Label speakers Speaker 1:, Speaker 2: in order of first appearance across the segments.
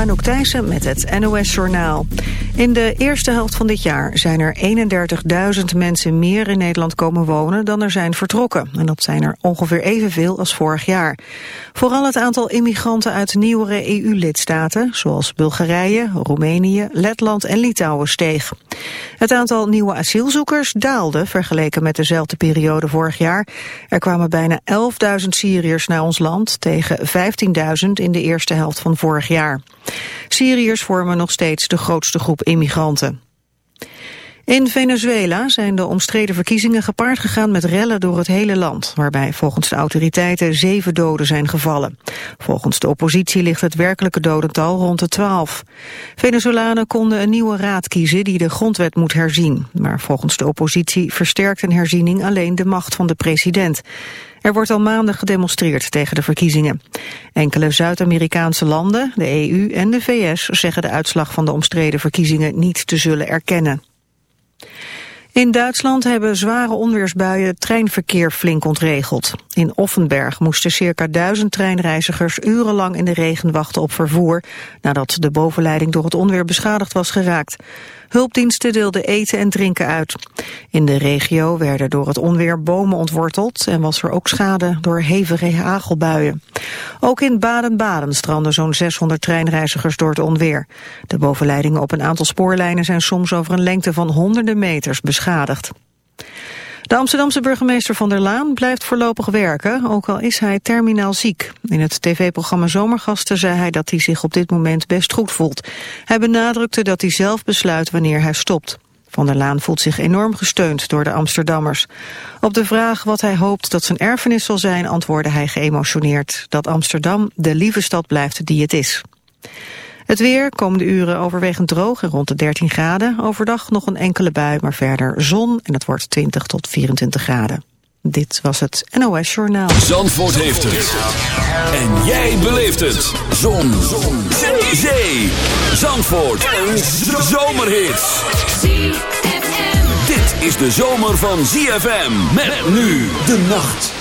Speaker 1: Anouk Thijssen met het NOS-journaal. In de eerste helft van dit jaar zijn er 31.000 mensen meer in Nederland komen wonen dan er zijn vertrokken. En dat zijn er ongeveer evenveel als vorig jaar. Vooral het aantal immigranten uit nieuwere EU-lidstaten, zoals Bulgarije, Roemenië, Letland en Litouwen, steeg. Het aantal nieuwe asielzoekers daalde vergeleken met dezelfde periode vorig jaar. Er kwamen bijna 11.000 Syriërs naar ons land tegen 15.000 in de eerste helft van vorig jaar. Syriërs vormen nog steeds de grootste groep immigranten. In Venezuela zijn de omstreden verkiezingen gepaard gegaan met rellen door het hele land, waarbij volgens de autoriteiten zeven doden zijn gevallen. Volgens de oppositie ligt het werkelijke dodental rond de twaalf. Venezolanen konden een nieuwe raad kiezen die de grondwet moet herzien, maar volgens de oppositie versterkt een herziening alleen de macht van de president. Er wordt al maanden gedemonstreerd tegen de verkiezingen. Enkele Zuid-Amerikaanse landen, de EU en de VS zeggen de uitslag van de omstreden verkiezingen niet te zullen erkennen. In Duitsland hebben zware onweersbuien het treinverkeer flink ontregeld. In Offenberg moesten circa duizend treinreizigers urenlang in de regen wachten op vervoer... nadat de bovenleiding door het onweer beschadigd was geraakt. Hulpdiensten deelden eten en drinken uit. In de regio werden door het onweer bomen ontworteld... en was er ook schade door hevige hagelbuien. Ook in Baden-Baden stranden zo'n 600 treinreizigers door het onweer. De bovenleidingen op een aantal spoorlijnen zijn soms over een lengte van honderden meters beschadigd. De Amsterdamse burgemeester Van der Laan blijft voorlopig werken, ook al is hij terminaal ziek. In het tv-programma Zomergasten zei hij dat hij zich op dit moment best goed voelt. Hij benadrukte dat hij zelf besluit wanneer hij stopt. Van der Laan voelt zich enorm gesteund door de Amsterdammers. Op de vraag wat hij hoopt dat zijn erfenis zal zijn, antwoordde hij geëmotioneerd dat Amsterdam de lieve stad blijft die het is. Het weer, komende uren overwegend droog en rond de 13 graden. Overdag nog een enkele bui, maar verder zon en het wordt 20 tot 24 graden. Dit was het NOS Journaal.
Speaker 2: Zandvoort heeft het. En jij beleeft het. Zon. zon. Zee. Zandvoort. Een zomerhit. Dit is de zomer van ZFM. Met nu de nacht.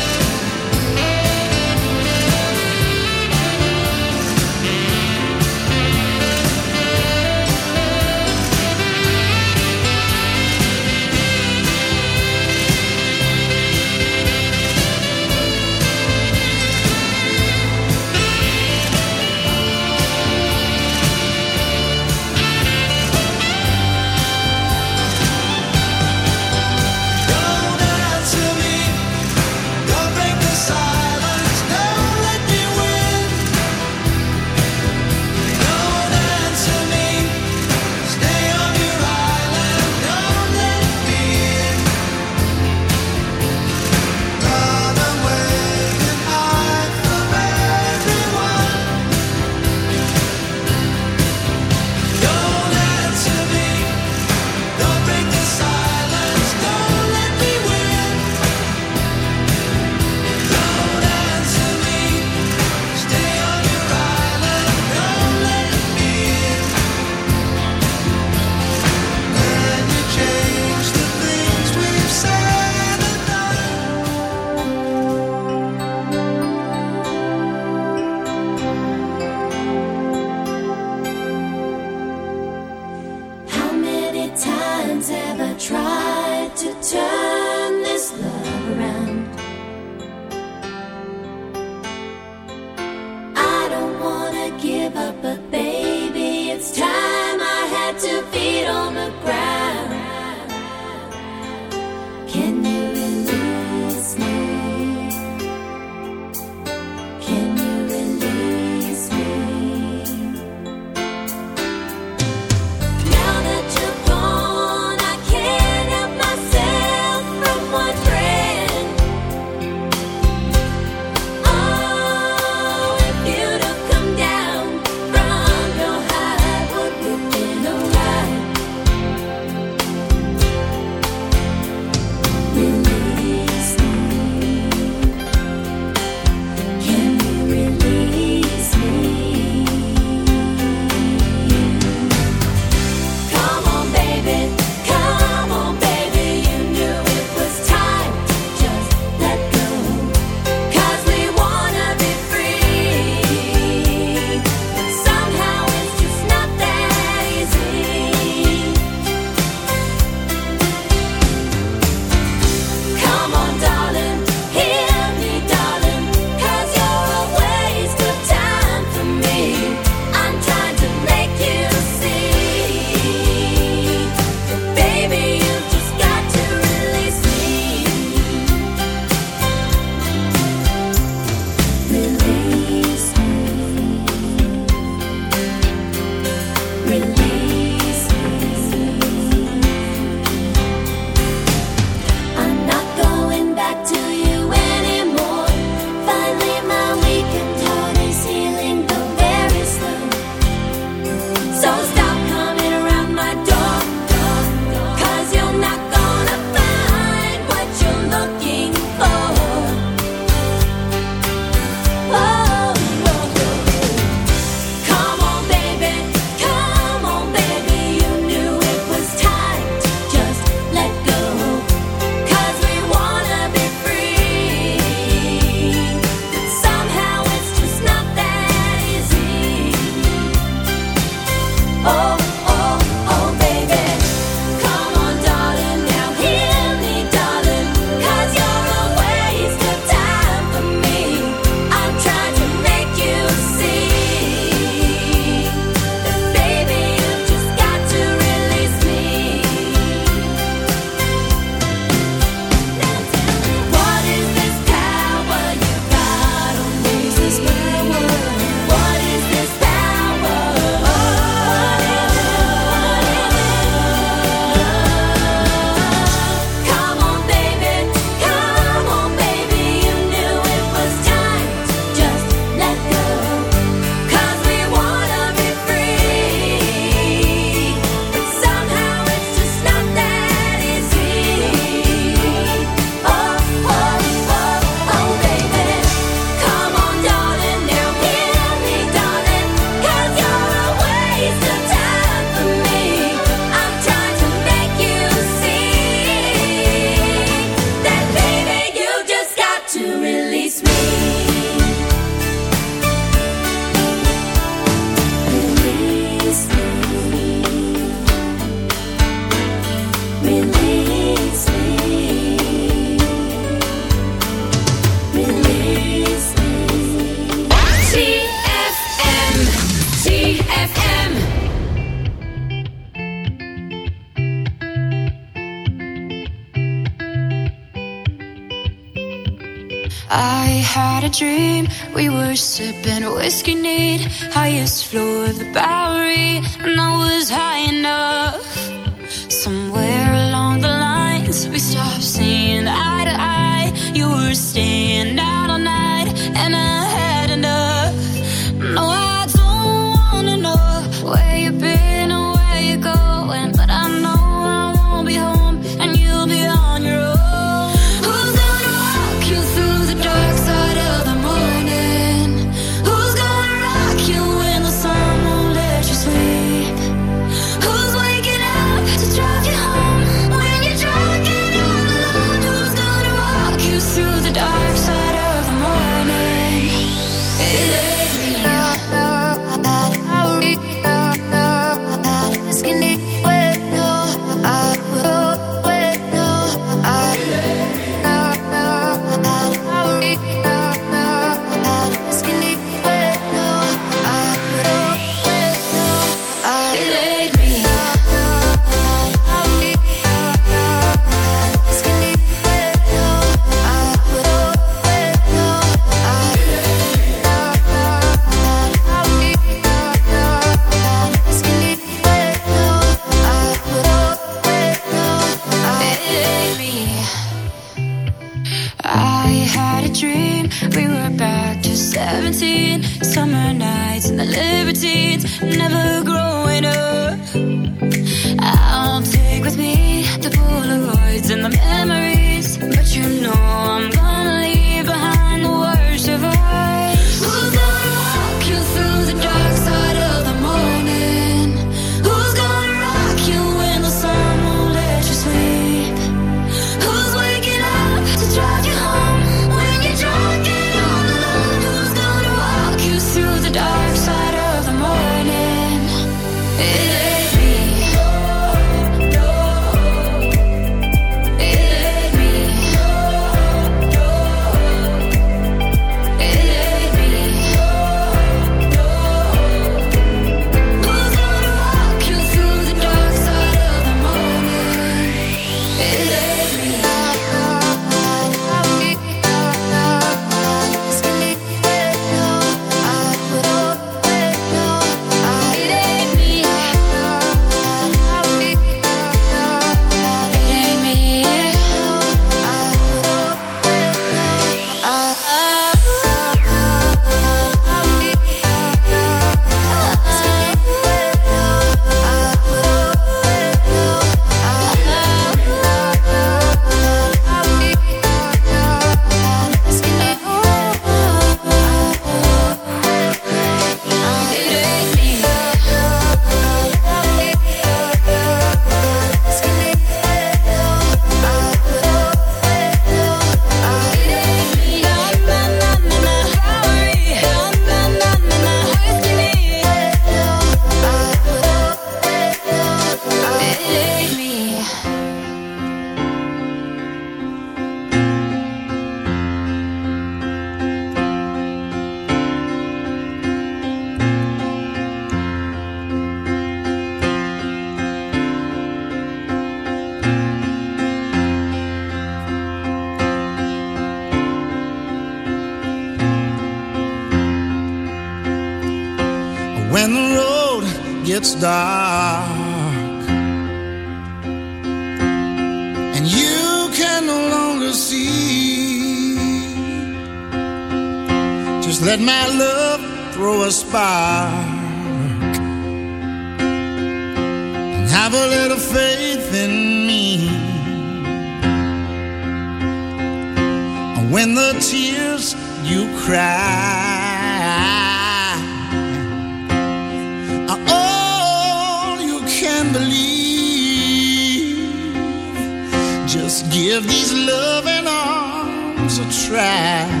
Speaker 3: Try,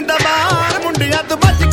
Speaker 4: ਦਬਾਰ ਮੁੰਡਿਆਂ ਤੋਂ ਬਚ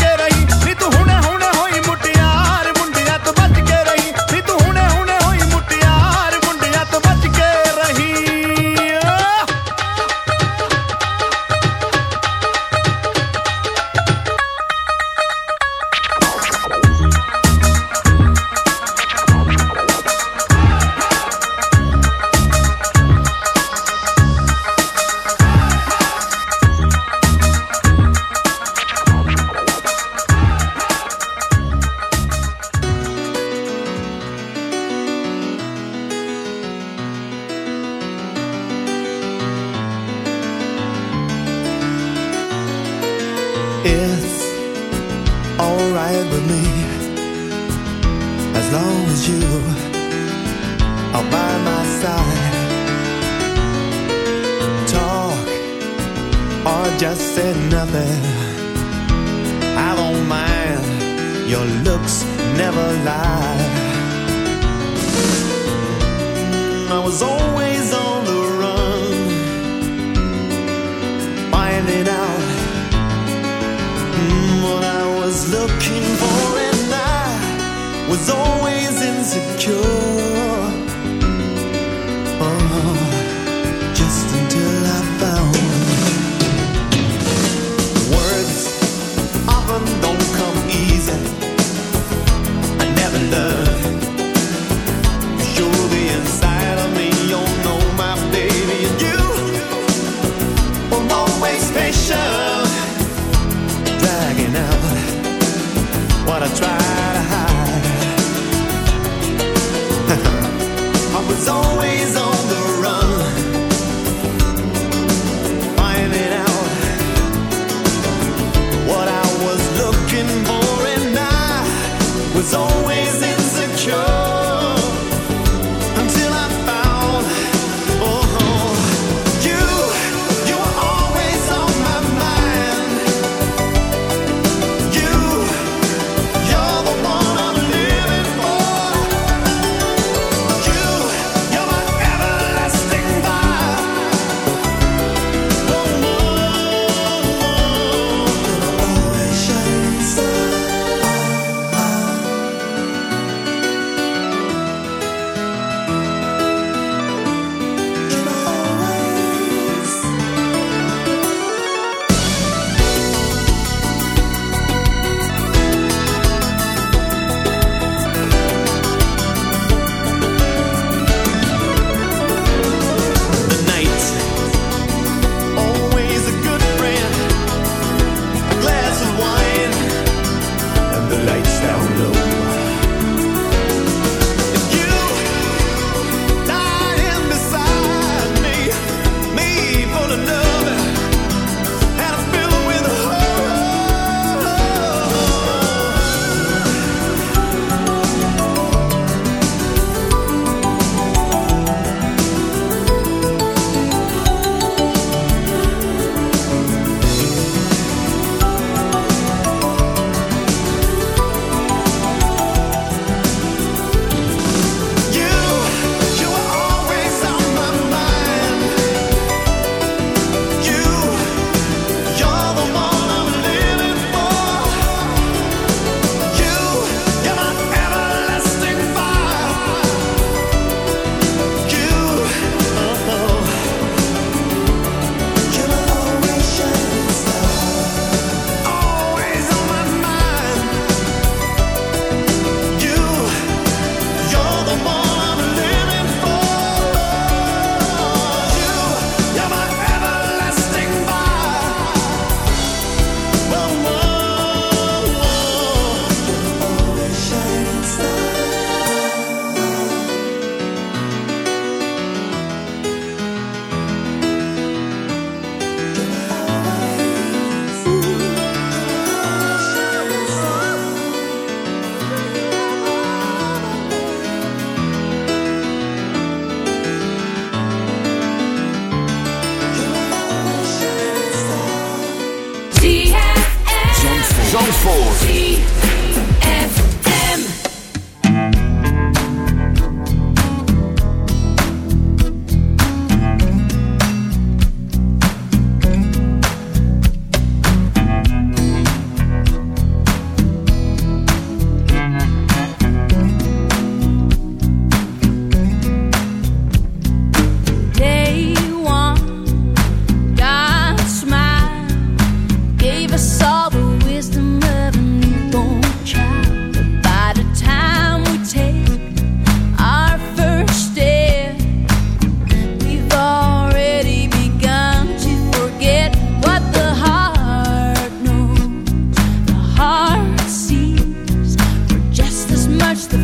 Speaker 5: was always on
Speaker 6: still